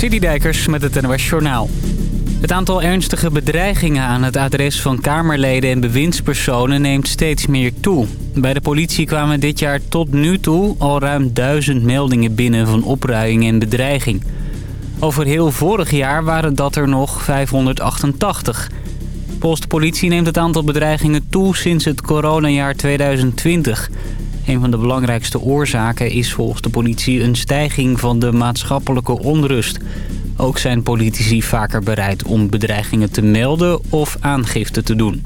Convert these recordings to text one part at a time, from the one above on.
Citydijkers met het NOS Journaal. Het aantal ernstige bedreigingen aan het adres van Kamerleden en bewindspersonen neemt steeds meer toe. Bij de politie kwamen dit jaar tot nu toe al ruim duizend meldingen binnen van opruiing en bedreiging. Over heel vorig jaar waren dat er nog 588. Volgens de politie neemt het aantal bedreigingen toe sinds het coronajaar 2020... Een van de belangrijkste oorzaken is volgens de politie een stijging van de maatschappelijke onrust. Ook zijn politici vaker bereid om bedreigingen te melden of aangifte te doen.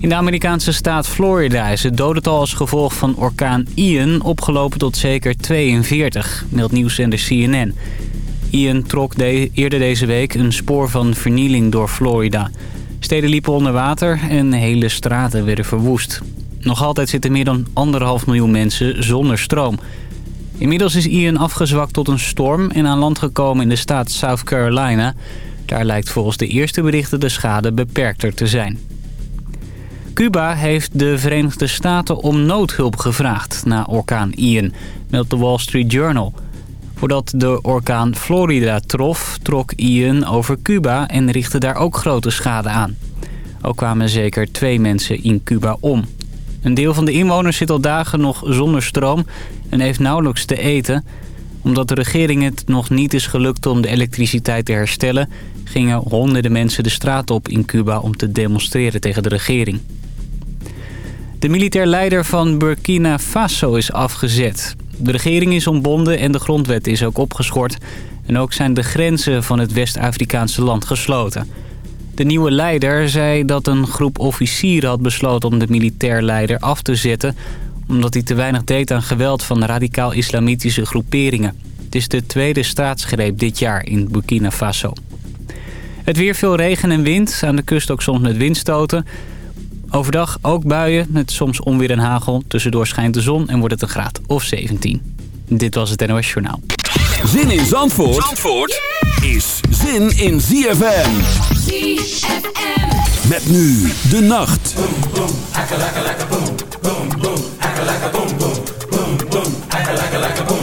In de Amerikaanse staat Florida is het dodental als gevolg van orkaan Ian opgelopen tot zeker 42, meldt nieuwszender CNN. Ian trok eerder deze week een spoor van vernieling door Florida. Steden liepen onder water en hele straten werden verwoest. Nog altijd zitten meer dan anderhalf miljoen mensen zonder stroom. Inmiddels is Ian afgezwakt tot een storm en aan land gekomen in de staat South Carolina. Daar lijkt volgens de eerste berichten de schade beperkter te zijn. Cuba heeft de Verenigde Staten om noodhulp gevraagd na orkaan Ian, meldt de Wall Street Journal. Voordat de orkaan Florida trof, trok Ian over Cuba en richtte daar ook grote schade aan. Ook kwamen zeker twee mensen in Cuba om. Een deel van de inwoners zit al dagen nog zonder stroom en heeft nauwelijks te eten. Omdat de regering het nog niet is gelukt om de elektriciteit te herstellen... gingen honderden mensen de straat op in Cuba om te demonstreren tegen de regering. De militair leider van Burkina Faso is afgezet. De regering is ontbonden en de grondwet is ook opgeschort. En ook zijn de grenzen van het West-Afrikaanse land gesloten... De nieuwe leider zei dat een groep officieren had besloten om de militair leider af te zetten... omdat hij te weinig deed aan geweld van radicaal-islamitische groeperingen. Het is de tweede staatsgreep dit jaar in Burkina Faso. Het weer veel regen en wind, aan de kust ook soms met windstoten. Overdag ook buien, met soms onweer en hagel. Tussendoor schijnt de zon en wordt het een graad of 17. Dit was het NOS Journaal. Zin in Zandvoort, Zandvoort is zin in ZFM. ZFM. Met nu de nacht. Boom, boom, akka, akka, akka, boom, boom, boom, akka, akka, boom, boom, boom, boom, akka, akka, akka, boom.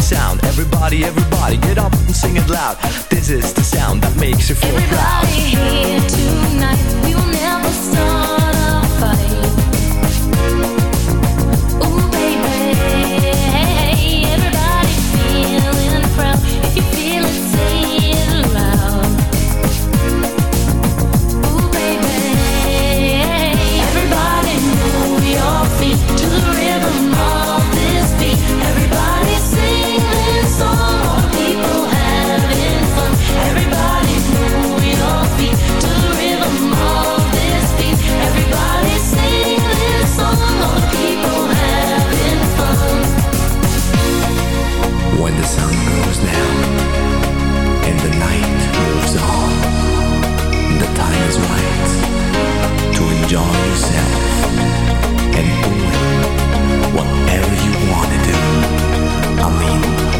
The sound. Everybody, everybody, get up and sing it loud. This is the sound that makes you feel everybody proud. here tonight, enjoy yourself and doing whatever you want to do. I mean,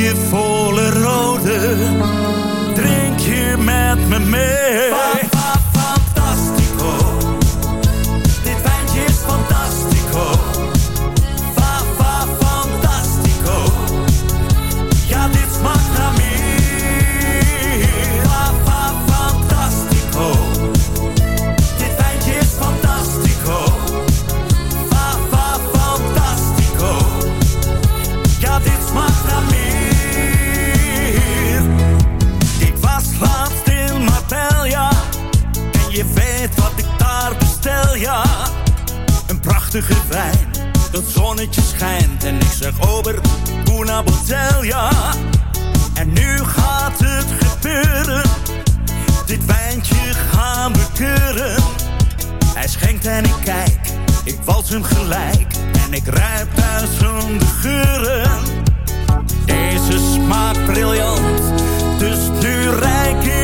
mooie volle zonnetje schijnt. En ik zeg over, una botella. En nu gaat het gebeuren. Dit wijntje gaan we keuren. Hij schenkt en ik kijk, ik wals hem gelijk. En ik ruik duizenden geuren. Deze smaakt briljant, dus nu reik ik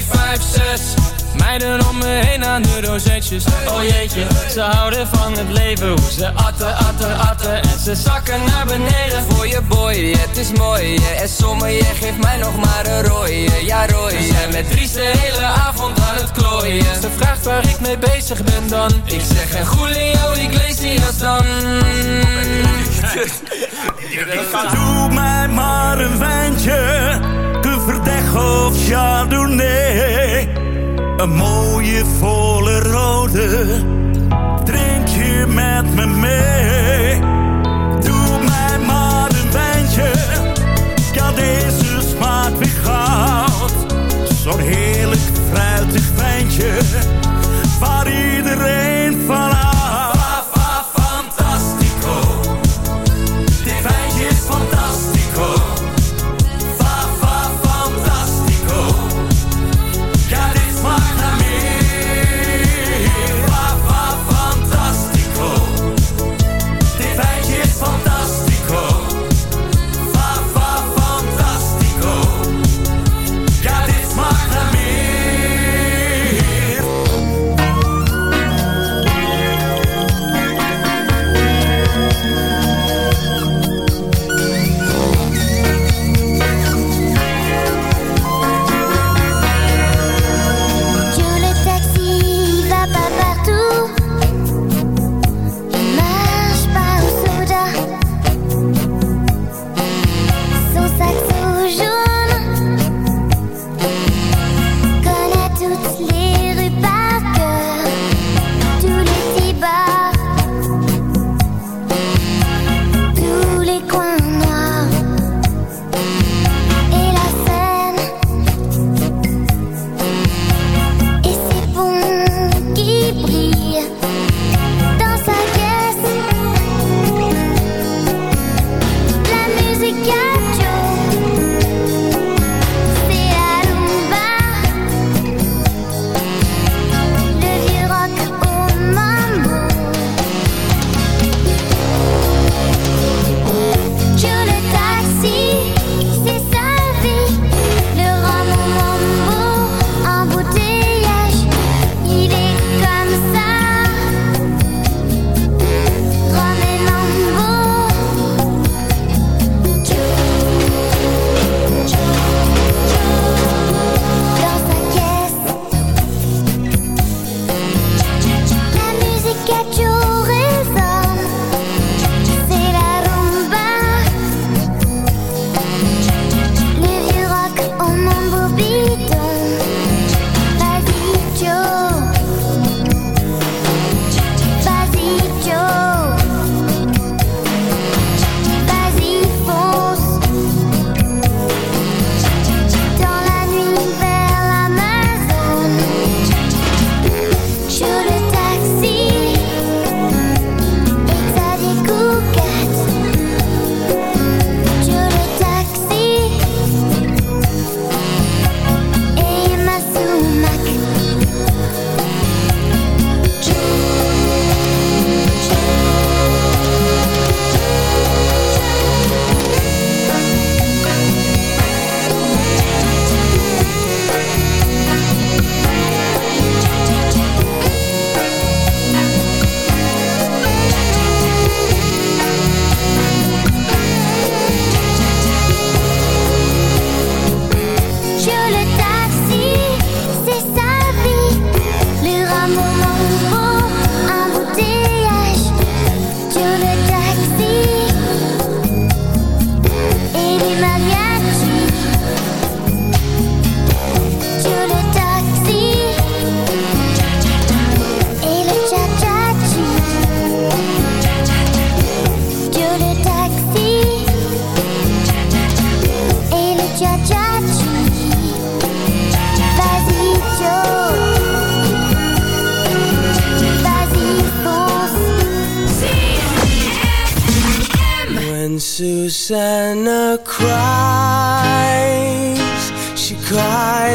4, 5, 6 meiden om me heen aan de rozetjes. Oh jeetje, ze houden van het leven, hoe ze atten, atten, atten en ze zakken naar beneden. Voor je boy, het is mooi en sommige je geeft mij nog maar een rooie, ja rooie. We zijn met Dries de hele avond aan het klooien. Ze vraagt waar ik mee bezig ben dan. Ik zeg een Julio Iglesias dan. Doe mij maar een wijntje, de verdeg of Chardonnay. Een mooie volle rode, drink je met me mee. Doe mij maar een wijntje, ja deze smaak weer goud. Zo'n heerlijk fruitig wijntje, waar iedereen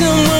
someone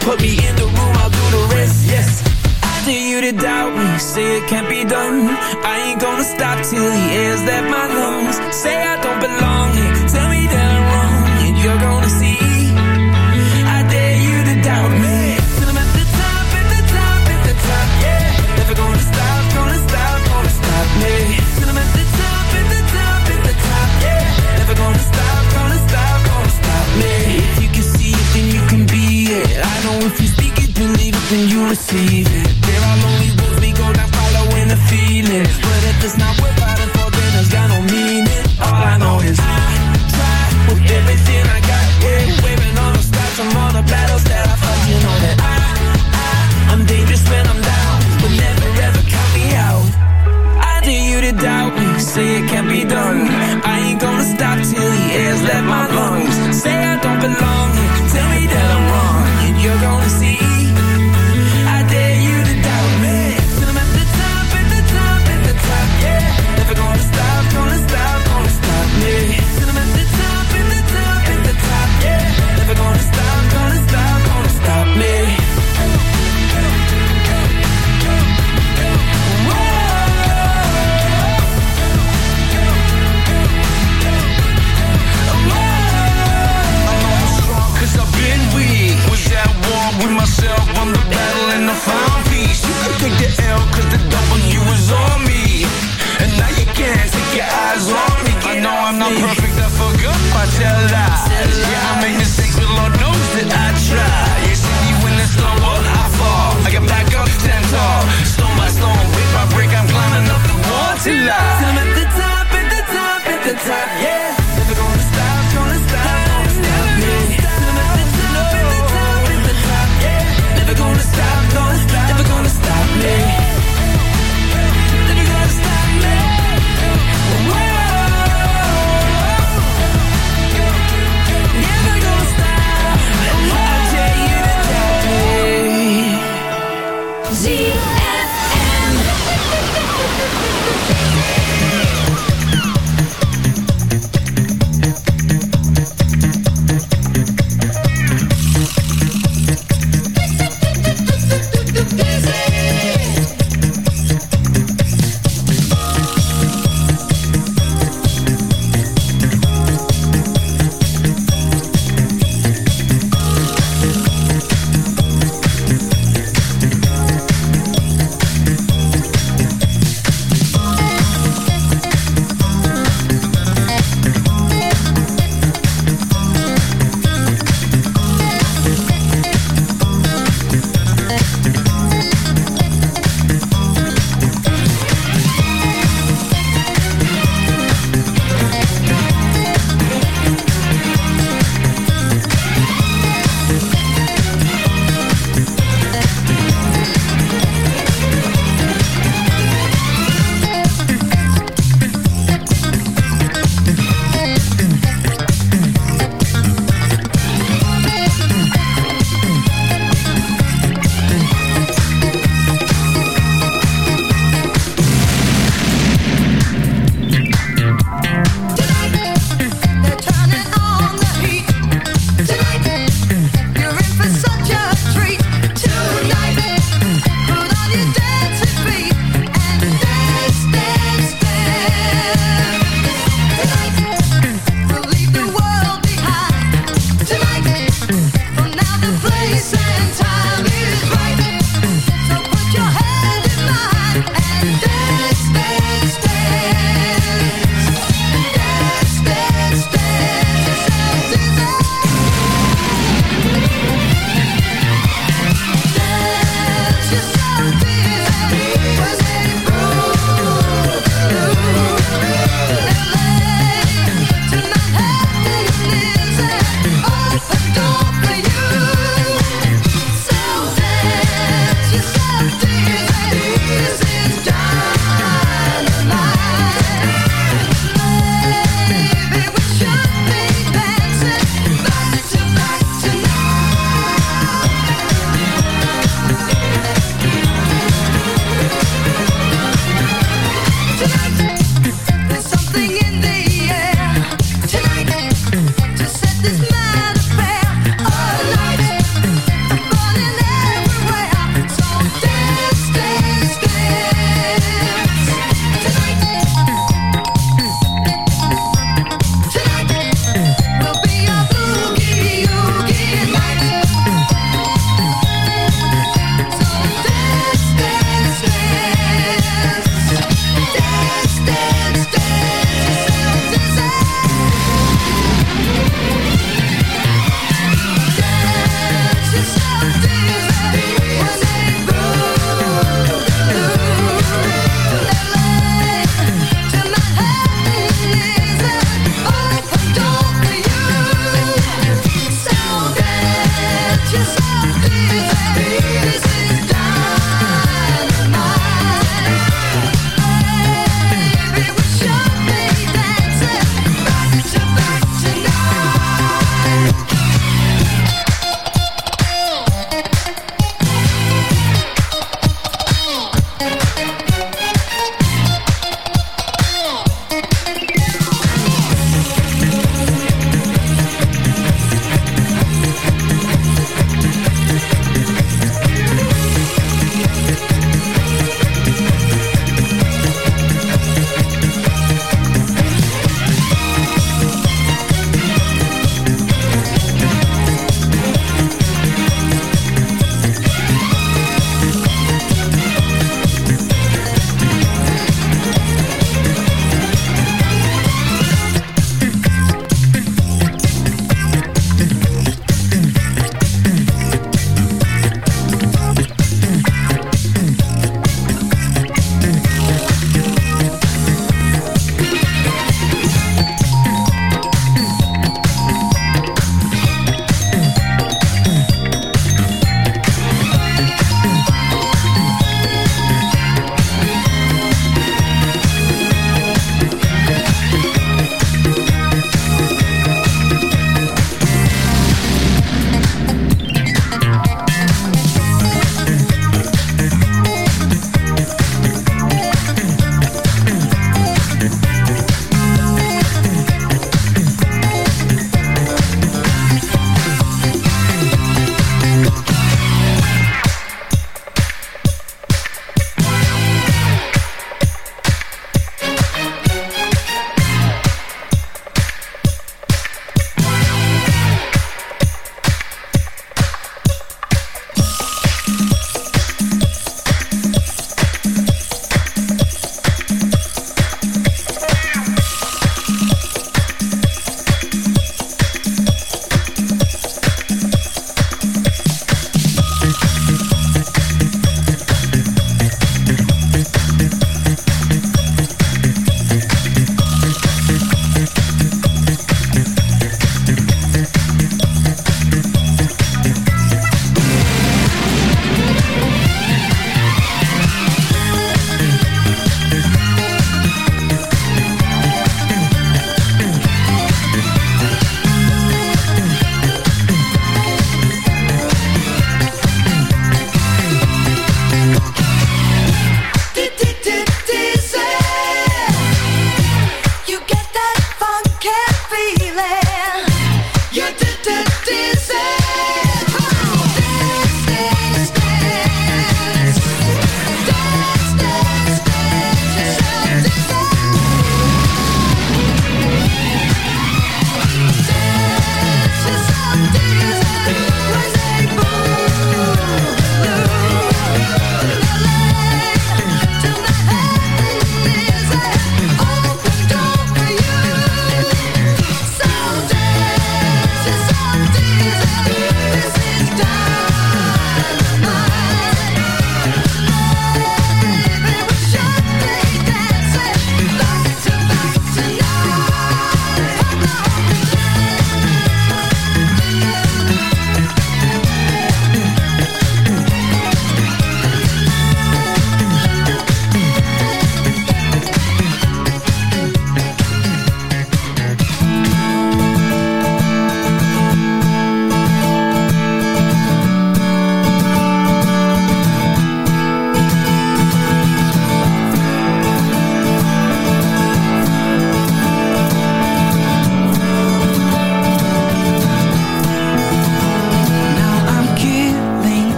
Put me in the room, I'll do the rest, yes I dare you to doubt me, say it can't be done. I ain't gonna stop till the air's that my lungs. Say I don't belong here, tell me that I'm wrong. And you're gonna see then you receive it. There are lonely roads we go down following the feeling. But if it's not worth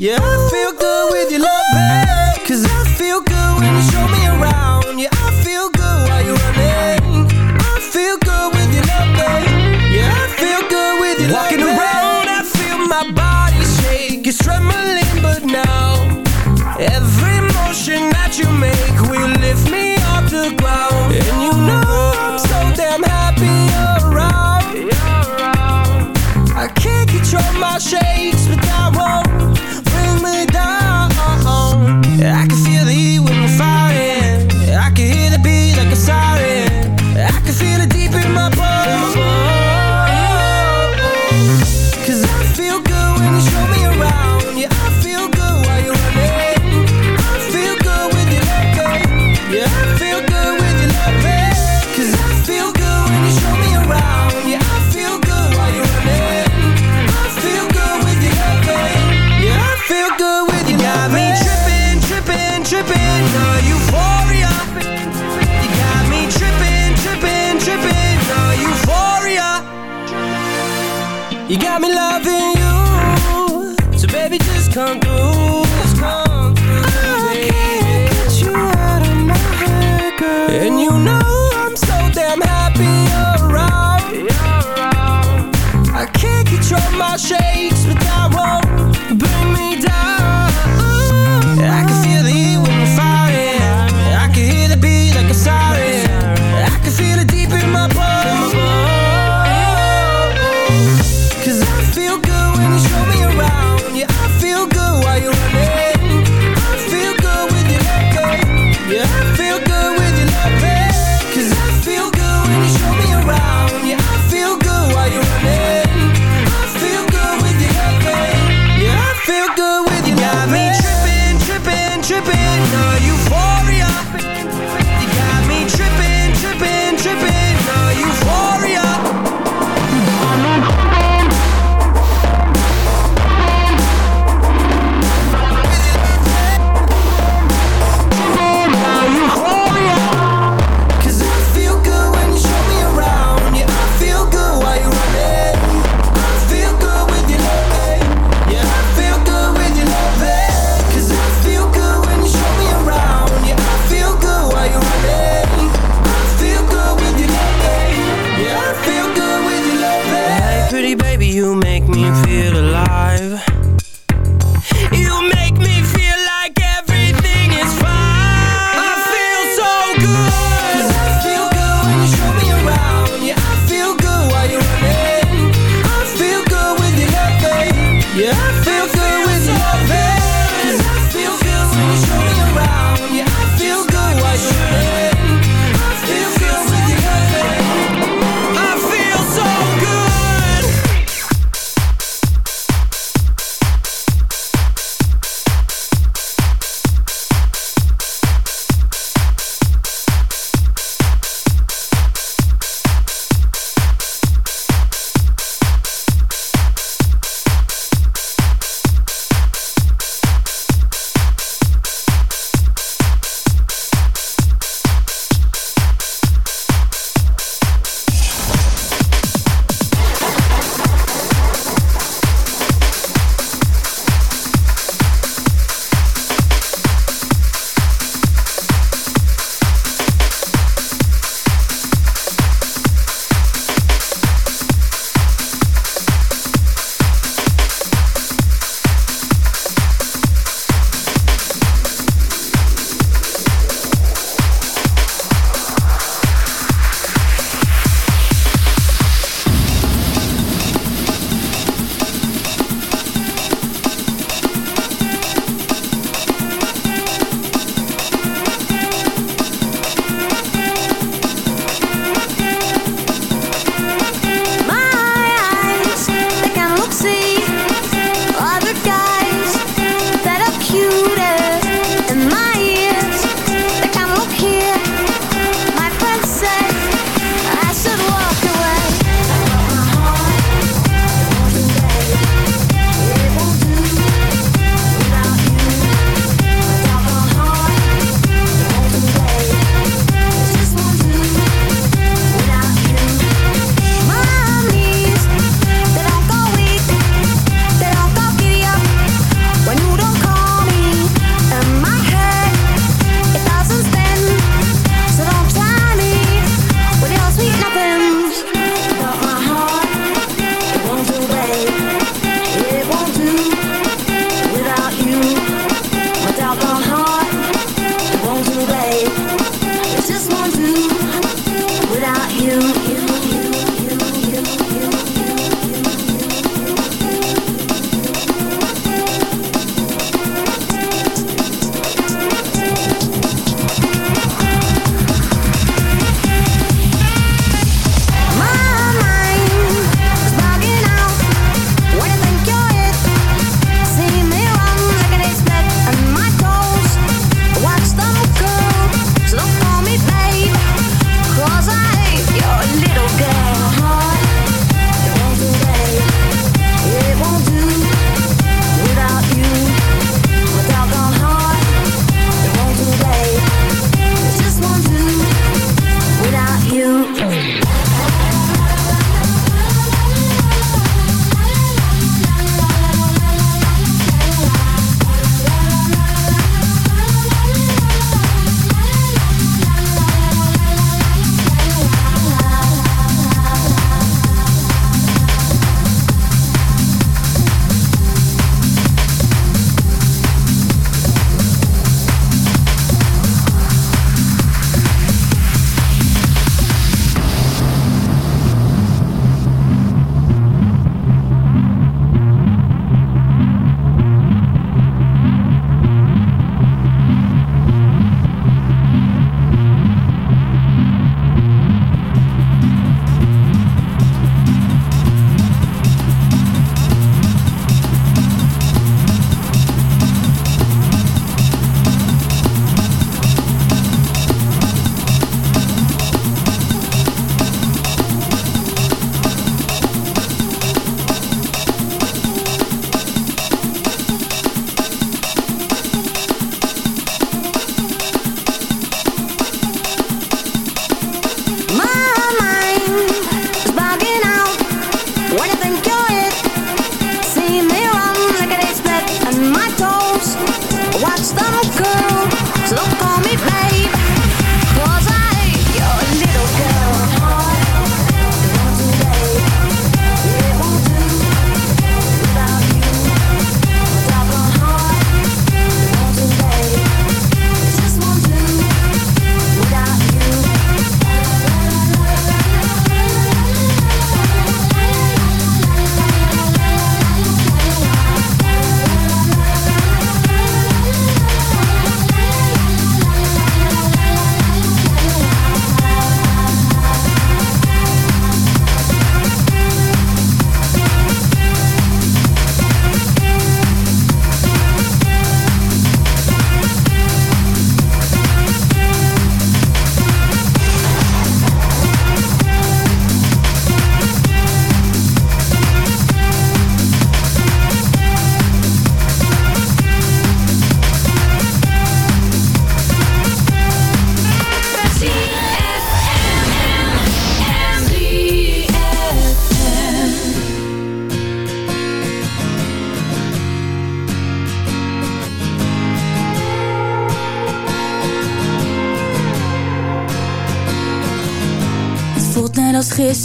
Yeah,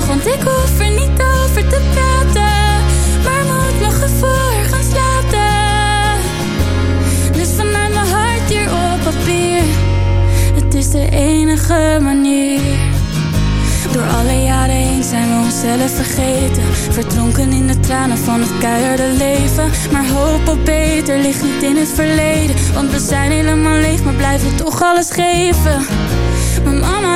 want ik hoef er niet over te praten. Maar moet mijn gevoel gaan slapen. Dus vanuit mijn hart hier op papier. Het is de enige manier. Door alle jaren heen zijn we onszelf vergeten. Verdronken in de tranen van het keiharde leven. Maar hoop op beter ligt niet in het verleden. Want we zijn helemaal leeg, maar blijven toch alles geven. Mijn